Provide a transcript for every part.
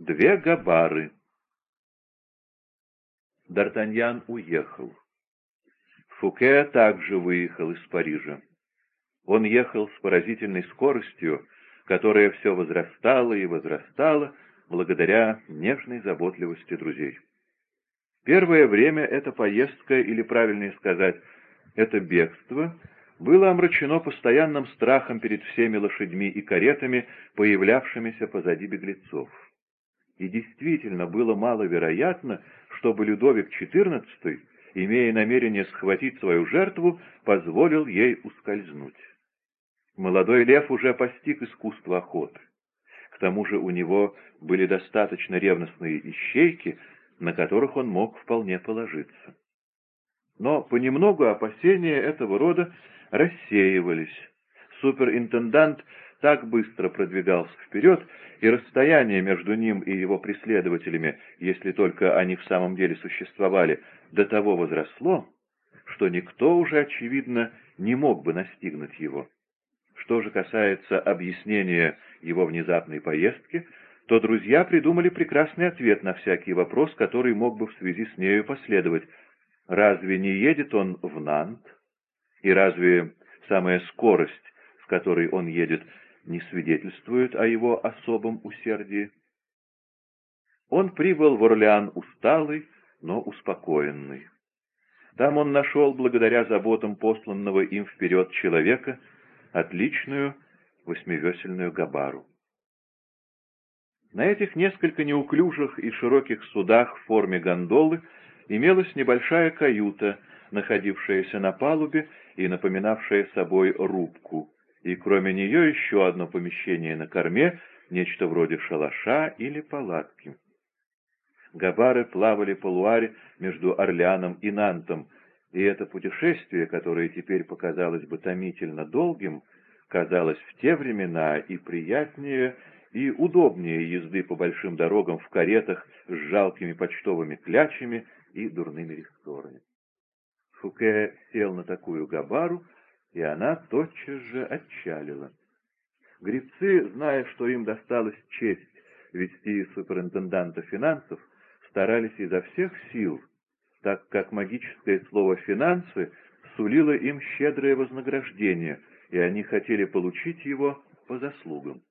Две габары. Д'Артаньян уехал. Фуке также выехал из Парижа. Он ехал с поразительной скоростью, которая все возрастала и возрастала благодаря нежной заботливости друзей. Первое время эта поездка, или правильнее сказать, это бегство, было омрачено постоянным страхом перед всеми лошадьми и каретами, появлявшимися позади беглецов. И действительно было маловероятно, чтобы Людовик XIV, имея намерение схватить свою жертву, позволил ей ускользнуть. Молодой лев уже постиг искусство охоты. К тому же у него были достаточно ревностные ищейки, на которых он мог вполне положиться. Но понемногу опасения этого рода рассеивались. Суперинтендант так быстро продвигался вперед, и расстояние между ним и его преследователями, если только они в самом деле существовали, до того возросло, что никто уже, очевидно, не мог бы настигнуть его. Что же касается объяснения его внезапной поездки, то друзья придумали прекрасный ответ на всякий вопрос, который мог бы в связи с нею последовать. Разве не едет он в Нант? И разве самая скорость, с которой он едет, не свидетельствует о его особом усердии? Он прибыл в Орлеан усталый, но успокоенный. Там он нашел, благодаря заботам посланного им вперед человека, отличную восьмивесельную габару. На этих несколько неуклюжих и широких судах в форме гондолы имелась небольшая каюта, находившаяся на палубе и напоминавшая собой рубку, и кроме нее еще одно помещение на корме, нечто вроде шалаша или палатки. Габары плавали по Луаре между Орлеаном и Нантом, и это путешествие, которое теперь показалось бы томительно долгим, казалось в те времена и приятнее, и удобнее езды по большим дорогам в каретах с жалкими почтовыми клячами и дурными рессорами. Фуке сел на такую габару, и она тотчас же отчалила. Гребцы, зная, что им досталась честь вести суперинтенданта финансов, старались изо всех сил, так как магическое слово «финансы» сулило им щедрое вознаграждение, и они хотели получить его по заслугам.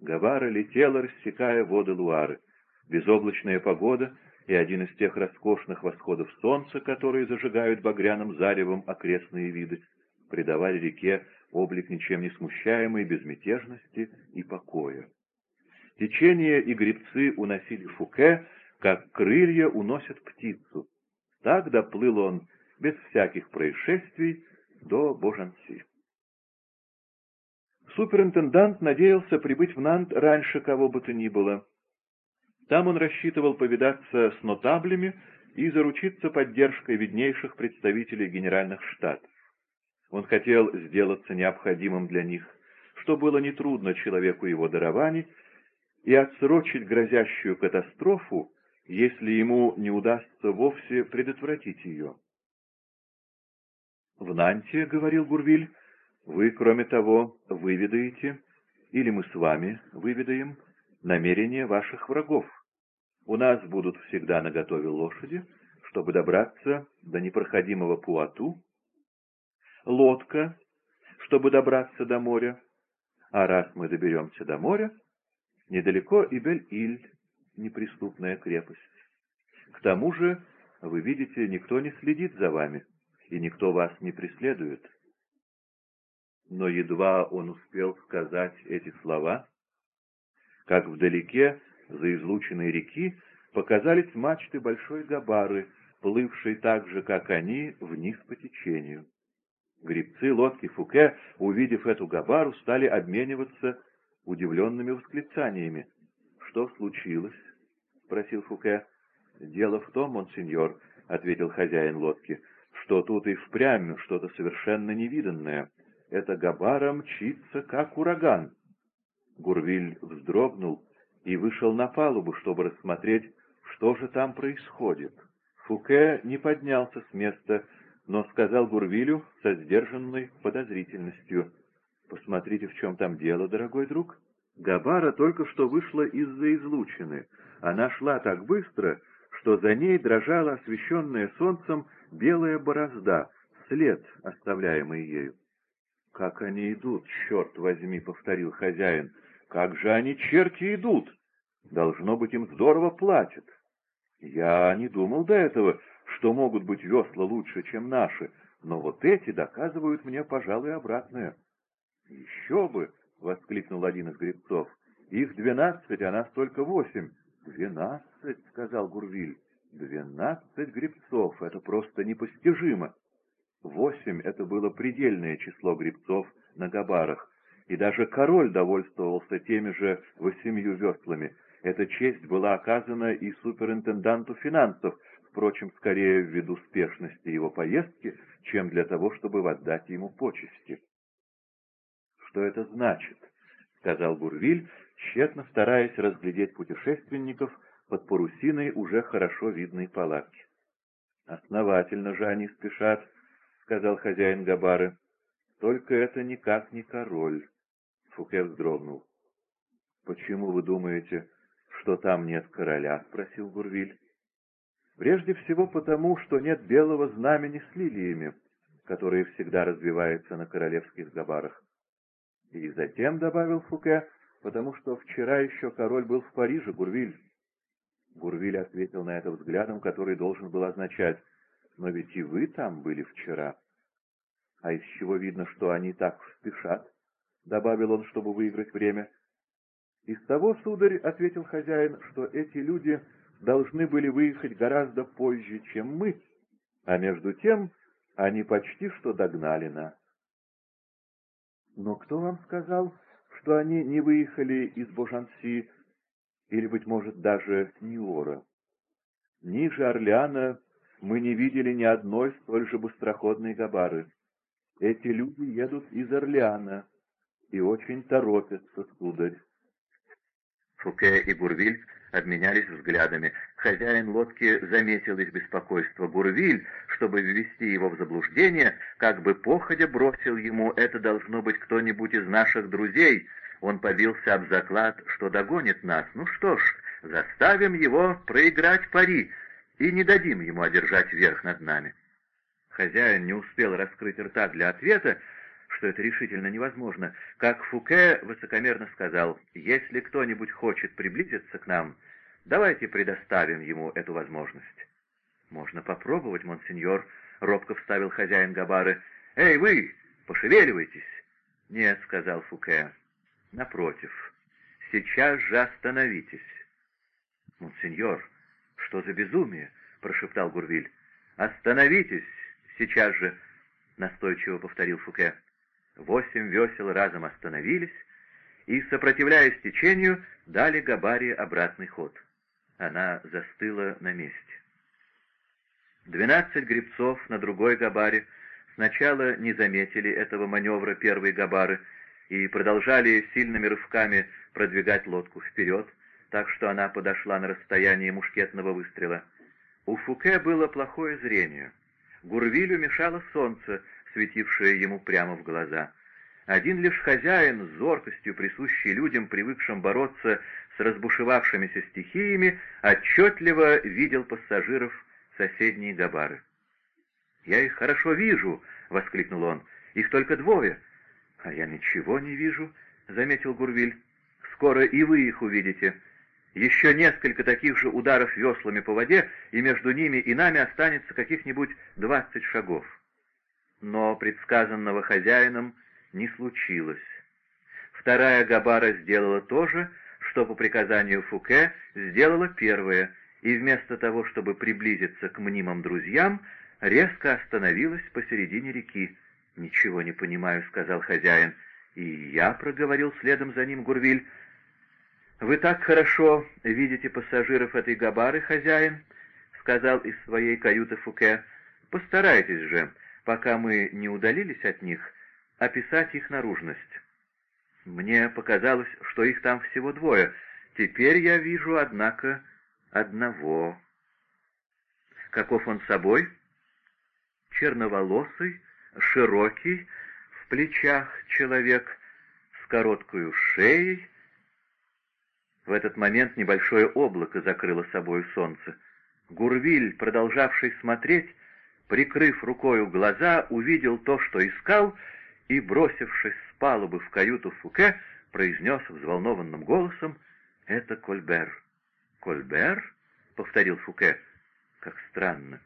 Гавара летела, рассекая воды Луары. Безоблачная погода и один из тех роскошных восходов солнца, которые зажигают багряным заревом окрестные виды, придавали реке облик ничем не смущаемой безмятежности и покоя. Течение и гребцы уносили Фуке, как крылья уносят птицу. Так доплыл он без всяких происшествий до Божанси. Суперинтендант надеялся прибыть в Нант раньше кого бы то ни было. Там он рассчитывал повидаться с нотаблями и заручиться поддержкой виднейших представителей генеральных штатов. Он хотел сделаться необходимым для них, что было нетрудно человеку его дарований, и отсрочить грозящую катастрофу, если ему не удастся вовсе предотвратить ее. «В Нанте, — говорил Гурвиль, вы, кроме того, выведаете, или мы с вами выведаем, намерения ваших врагов. У нас будут всегда наготове лошади, чтобы добраться до непроходимого Пуату, лодка, чтобы добраться до моря, а раз мы доберемся до моря, недалеко и Бель-Иль, неприступная крепость. К тому же, вы видите, никто не следит за вами, и никто вас не преследует но едва он успел сказать эти слова, как вдалеке, за излученной реки, показались мачты большой габары, плывшей так же, как они, вниз по течению. Грибцы лодки Фуке, увидев эту габару, стали обмениваться удивленными восклицаниями. «Что случилось?» — спросил Фуке. «Дело в том, монсеньор», — ответил хозяин лодки, — «что тут и впрямь что-то совершенно невиданное эта габара мчится, как ураган. Гурвиль вздрогнул и вышел на палубу, чтобы рассмотреть, что же там происходит. Фуке не поднялся с места, но сказал Гурвилю со сдержанной подозрительностью. «Посмотрите, в чем там дело, дорогой друг. Габара только что вышла из-за излучины. Она шла так быстро, что за ней дрожала освещенная солнцем белая борозда, след, оставляемый ею. «Как они идут, черт возьми!» — повторил хозяин. «Как же они, черти, идут! Должно быть, им здорово платят. Я не думал до этого, что могут быть весла лучше, чем наши, но вот эти доказывают мне, пожалуй, обратное». «Еще бы!» — воскликнул один из гребцов. «Их двенадцать, а нас только восемь». «Двенадцать!» — сказал Гурвиль. «Двенадцать гребцов! Это просто непостижимо!» Восемь — это было предельное число гребцов на габарах, и даже король довольствовался теми же восемью веслами. Эта честь была оказана и суперинтенданту финансов, впрочем, скорее ввиду спешности его поездки, чем для того, чтобы воздать ему почести. «Что это значит?» — сказал Бурвиль, тщетно стараясь разглядеть путешественников под парусиной уже хорошо видной палатки. «Основательно же они спешат», — сказал хозяин Габары. «Только это никак не король». Фуке вздрогнул. «Почему вы думаете, что там нет короля?» — спросил Гурвиль. «Прежде всего потому, что нет белого знамени с лилиями, которое всегда развивается на королевских габарах. И затем, — добавил Фуке, — потому что вчера еще король был в Париже, Гурвиль. Гурвиль ответил на это взглядом, который должен был означать, «Но ведь и вы там были вчера». «А из чего видно, что они так спешат?» — добавил он, чтобы выиграть время. «Из того, сударь, — ответил хозяин, — что эти люди должны были выехать гораздо позже, чем мы, а между тем они почти что догнали нас». «Но кто вам сказал, что они не выехали из Божанси или, быть может, даже Ниора? Ниже Орлеана мы не видели ни одной столь же быстроходной габары. Эти люди едут из Орлеана и очень торопятся, сударь. Фуке и Бурвиль обменялись взглядами. Хозяин лодки заметил их беспокойство. Бурвиль, чтобы ввести его в заблуждение, как бы походя бросил ему «это должно быть кто-нибудь из наших друзей». Он побился об заклад, что догонит нас. Ну что ж, заставим его проиграть пари и не дадим ему одержать верх над нами. Хозяин не успел раскрыть рта для ответа, что это решительно невозможно, как Фуке высокомерно сказал, «Если кто-нибудь хочет приблизиться к нам, давайте предоставим ему эту возможность». «Можно попробовать, монсеньор», — робко вставил хозяин Габары. «Эй, вы, пошевеливайтесь!» «Нет», — сказал Фуке. «Напротив, сейчас же остановитесь». «Монсеньор, что за безумие?» — прошептал Гурвиль. «Остановитесь сейчас же!» — настойчиво повторил Фуке. Восемь весел разом остановились и, сопротивляясь течению, дали Габаре обратный ход. Она застыла на месте. Двенадцать гребцов на другой Габаре сначала не заметили этого маневра первой Габары и продолжали сильными рывками продвигать лодку вперед, так что она подошла на расстояние мушкетного выстрела. У Фуке было плохое зрение. Гурвилю мешало солнце, светившее ему прямо в глаза. Один лишь хозяин, с зоркостью присущий людям, привыкшим бороться с разбушевавшимися стихиями, отчетливо видел пассажиров соседней Габары. «Я их хорошо вижу!» — воскликнул он. «Их только двое!» «А я ничего не вижу!» — заметил Гурвиль. «Скоро и вы их увидите!» Еще несколько таких же ударов веслами по воде, и между ними и нами останется каких-нибудь двадцать шагов но предсказанного хозяином не случилось. Вторая Габара сделала то же, что по приказанию Фуке сделала первая, и вместо того, чтобы приблизиться к мнимым друзьям, резко остановилась посередине реки. «Ничего не понимаю», — сказал хозяин. «И я», — проговорил следом за ним Гурвиль. «Вы так хорошо видите пассажиров этой Габары, хозяин», — сказал из своей каюты Фуке. «Постарайтесь же пока мы не удалились от них, описать их наружность. Мне показалось, что их там всего двое. Теперь я вижу, однако, одного. Каков он собой? Черноволосый, широкий, в плечах человек, с короткой шеей, В этот момент небольшое облако закрыло собою солнце. Гурвиль, продолжавший смотреть, прикрыв рукою глаза, увидел то, что искал, и, бросившись с палубы в каюту Фуке, произнес взволнованным голосом «Это Кольбер». «Кольбер?» — повторил Фуке. «Как странно.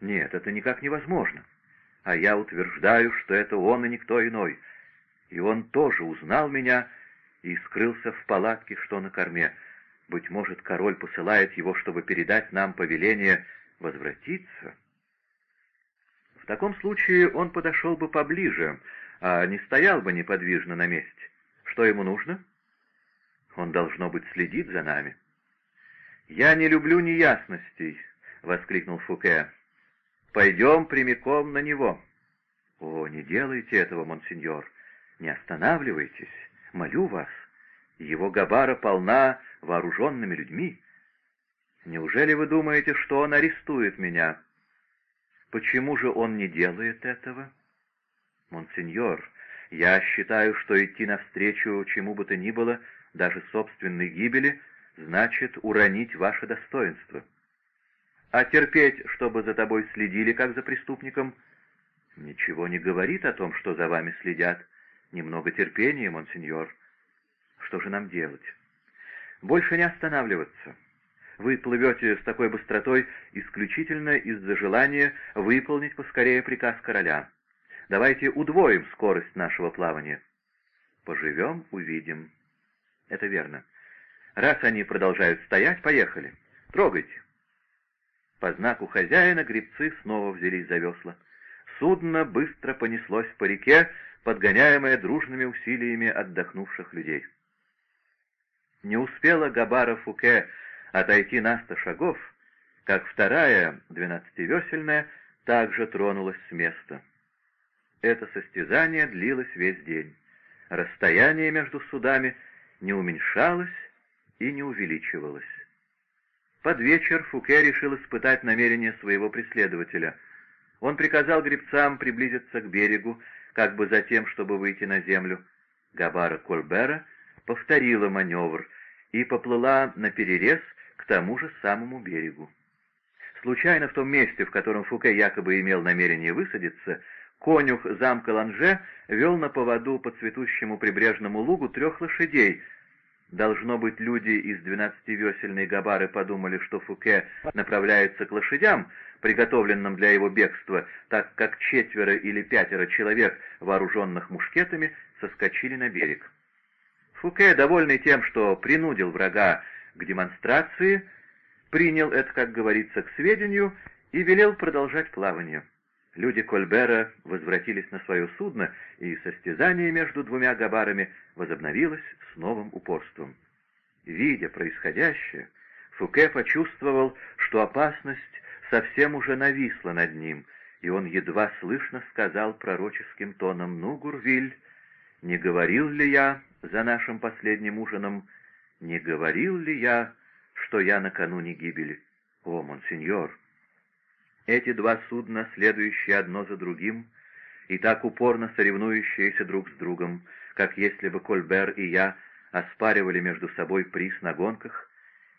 Нет, это никак невозможно. А я утверждаю, что это он и никто иной. И он тоже узнал меня и скрылся в палатке, что на корме. Быть может, король посылает его, чтобы передать нам повеление возвратиться?» Таком случае он подошел бы поближе, а не стоял бы неподвижно на месте. Что ему нужно? Он, должно быть, следит за нами. «Я не люблю неясностей», — воскликнул Фуке. «Пойдем прямиком на него». «О, не делайте этого, монсеньор, не останавливайтесь, молю вас. Его габара полна вооруженными людьми. Неужели вы думаете, что он арестует меня?» «Почему же он не делает этого?» «Монсеньор, я считаю, что идти навстречу чему бы то ни было, даже собственной гибели, значит уронить ваше достоинство. А терпеть, чтобы за тобой следили, как за преступником, ничего не говорит о том, что за вами следят. Немного терпения, монсеньор. Что же нам делать? Больше не останавливаться. Вы плывете с такой быстротой исключительно из-за желания выполнить поскорее приказ короля. Давайте удвоим скорость нашего плавания. Поживем, увидим. Это верно. Раз они продолжают стоять, поехали. Трогайте. По знаку хозяина гребцы снова взялись за весла. Судно быстро понеслось по реке, подгоняемое дружными усилиями отдохнувших людей. Не успела Габара Фуке отойти на сто шагов, как вторая, двенадцативесельная, также тронулась с места. Это состязание длилось весь день. Расстояние между судами не уменьшалось и не увеличивалось. Под вечер Фуке решил испытать намерение своего преследователя. Он приказал гребцам приблизиться к берегу, как бы за тем, чтобы выйти на землю. Габара Кольбера повторила маневр и поплыла на перерез тому же самому берегу. Случайно в том месте, в котором Фуке якобы имел намерение высадиться, Конюх замка Ланже вел на поводу по цветущему прибрежному лугу трех лошадей. Должно быть, люди из двенадцативесельной габары подумали, что Фуке направляется к лошадям, приготовленным для его бегства, так как четверо или пятеро человек, вооруженных мушкетами, соскочили на берег. Фуке, довольный тем, что принудил врага к демонстрации, принял это, как говорится, к сведению и велел продолжать плавание. Люди Кольбера возвратились на свое судно, и состязание между двумя габарами возобновилось с новым упорством. Видя происходящее, Фуке почувствовал, что опасность совсем уже нависла над ним, и он едва слышно сказал пророческим тоном, «Ну, Гурвиль, не говорил ли я за нашим последним ужином, не говорил ли я, что я накануне гибели? О, монсеньор!» Эти два судна, следующие одно за другим, и так упорно соревнующиеся друг с другом, как если бы Кольбер и я оспаривали между собой приз на гонках,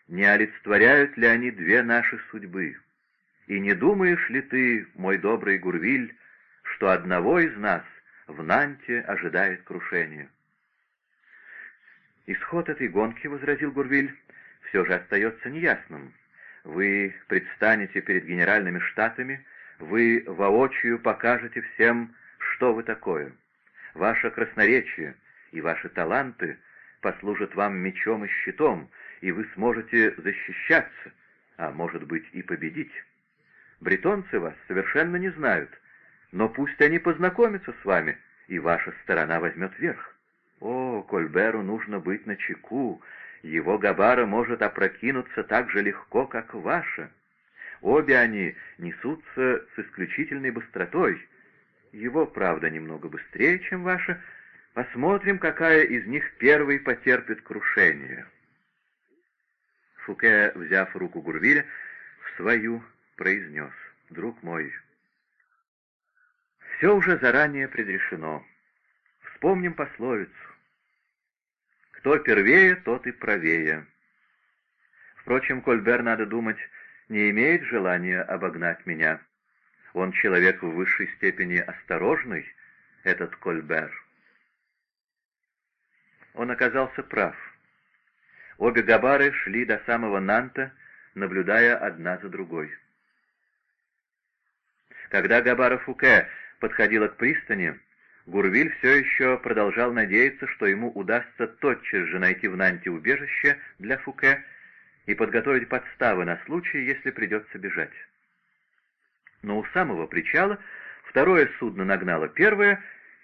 не олицетворяют ли они две наши судьбы? И не думаешь ли ты, мой добрый Гурвиль, что одного из нас в Нанте ожидает крушение? Исход этой гонки, — возразил Гурвиль, — все же остается неясным. Вы предстанете перед генеральными штатами, вы воочию покажете всем, что вы такое. Ваше красноречие и ваши таланты послужат вам мечом и щитом, и вы сможете защищаться, а может быть и победить. Бретонцы вас совершенно не знают, но пусть они познакомятся с вами, и ваша сторона возьмет верх. О, Кольберу нужно быть начеку, его габара может опрокинуться так же легко, как ваша. Обе они несутся с исключительной быстротой. Его, правда, немного быстрее, чем ваша. Посмотрим, какая из них первой потерпит крушение. Фуке, взяв руку Гурвиля, в свою произнес. «Друг мой, все уже заранее предрешено. Вспомним пословицу. Кто первее, тот и правее. Впрочем, Кольбер, надо думать, не имеет желания обогнать меня. Он человек в высшей степени осторожный, этот Кольбер. Он оказался прав. Обе габары шли до самого Нанта, наблюдая одна за другой. Когда габара Фуке подходила к пристани, Гурвиль все еще продолжал надеяться, что ему удастся тотчас же найти в Нанте убежище для Фуке и подготовить подставы на случай, если придется бежать. Но у самого причала второе судно нагнало первое,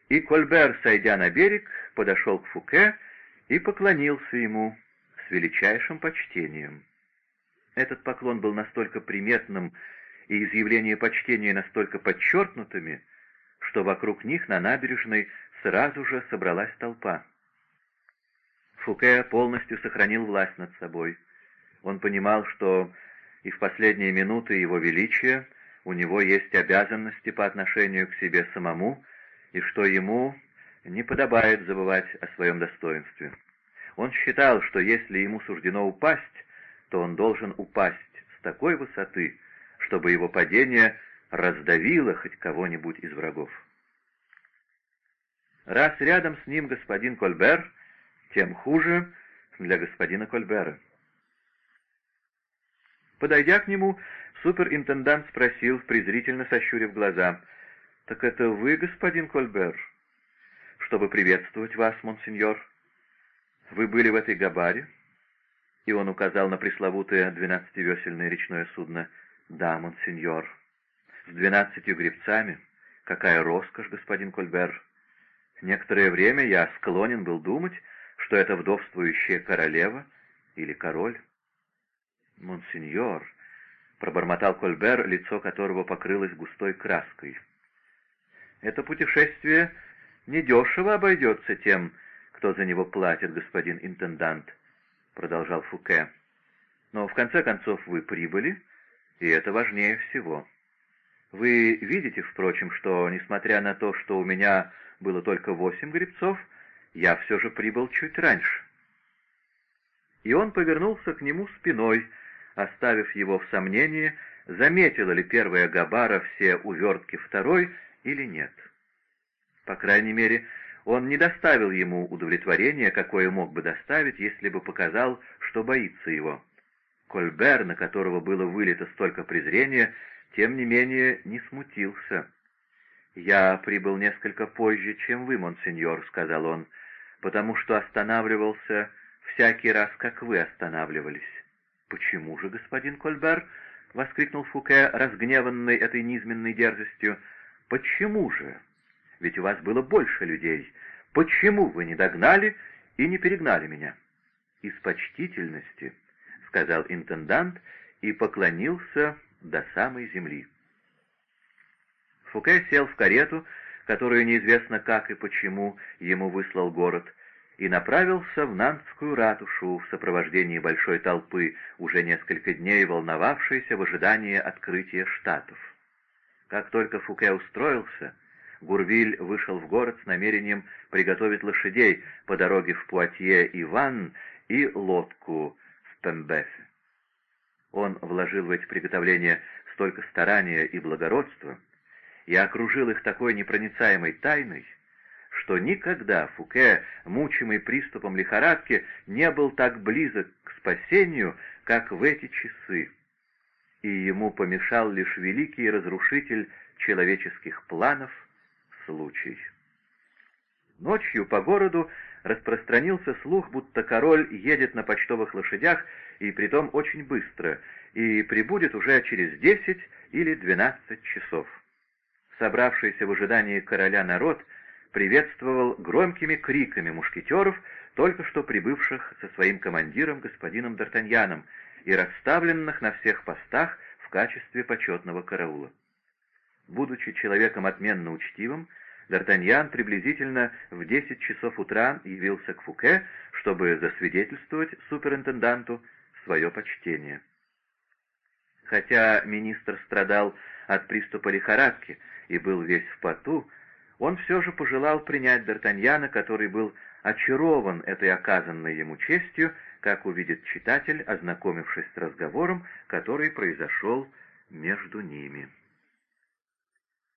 и Кольбер, сойдя на берег, подошел к Фуке и поклонился ему с величайшим почтением. Этот поклон был настолько приметным и изъявление почтения настолько подчеркнутыми, что вокруг них на набережной сразу же собралась толпа. Фуке полностью сохранил власть над собой. Он понимал, что и в последние минуты его величия у него есть обязанности по отношению к себе самому, и что ему не подобает забывать о своем достоинстве. Он считал, что если ему суждено упасть, то он должен упасть с такой высоты, чтобы его падение раздавило хоть кого-нибудь из врагов. Раз рядом с ним господин Кольбер, тем хуже для господина Кольбера. Подойдя к нему, суперинтендант спросил, презрительно сощурив глаза, «Так это вы, господин Кольбер?» «Чтобы приветствовать вас, монсеньор. Вы были в этой габаре?» И он указал на пресловутое двенадцативесельное речное судно. «Да, монсеньор. С двенадцатью гребцами. Какая роскошь, господин Кольбер!» Некоторое время я склонен был думать, что это вдовствующая королева или король. «Монсеньор», — пробормотал Кольбер, лицо которого покрылось густой краской. «Это путешествие недешево обойдется тем, кто за него платит, господин интендант», — продолжал Фуке. «Но в конце концов вы прибыли, и это важнее всего. Вы видите, впрочем, что, несмотря на то, что у меня было только восемь гребцов, я все же прибыл чуть раньше. И он повернулся к нему спиной, оставив его в сомнении, заметила ли первая Габара все увертки второй или нет. По крайней мере, он не доставил ему удовлетворения, какое мог бы доставить, если бы показал, что боится его. Кольбер, на которого было вылито столько презрения, тем не менее не смутился. «Я прибыл несколько позже, чем вы, монсеньор», — сказал он, «потому что останавливался всякий раз, как вы останавливались». «Почему же, господин Кольбер?» — воскликнул Фуке, разгневанный этой низменной дерзостью. «Почему же? Ведь у вас было больше людей. Почему вы не догнали и не перегнали меня?» «Из почтительности», — сказал интендант и поклонился до самой земли. Фуке сел в карету, которую неизвестно как и почему ему выслал город, и направился в Нантскую ратушу в сопровождении большой толпы, уже несколько дней волновавшейся в ожидании открытия штатов. Как только Фуке устроился, Гурвиль вышел в город с намерением приготовить лошадей по дороге в Пуатье и Ван и лодку в Пембефе. Он вложил в эти приготовления столько старания и благородства, и окружил их такой непроницаемой тайной, что никогда Фуке, мучимый приступом лихорадки, не был так близок к спасению, как в эти часы, и ему помешал лишь великий разрушитель человеческих планов — случай. Ночью по городу распространился слух, будто король едет на почтовых лошадях, и притом очень быстро, и прибудет уже через десять или двенадцать часов собравшийся в ожидании короля народ приветствовал громкими криками мушкетеров, только что прибывших со своим командиром господином Д'Артаньяном и расставленных на всех постах в качестве почетного караула. Будучи человеком отменно учтивым, Д'Артаньян приблизительно в десять часов утра явился к Фуке, чтобы засвидетельствовать суперинтенданту свое почтение. Хотя министр страдал от приступа лихорадки и был весь в поту, он все же пожелал принять Д'Артаньяна, который был очарован этой оказанной ему честью, как увидит читатель, ознакомившись с разговором, который произошел между ними.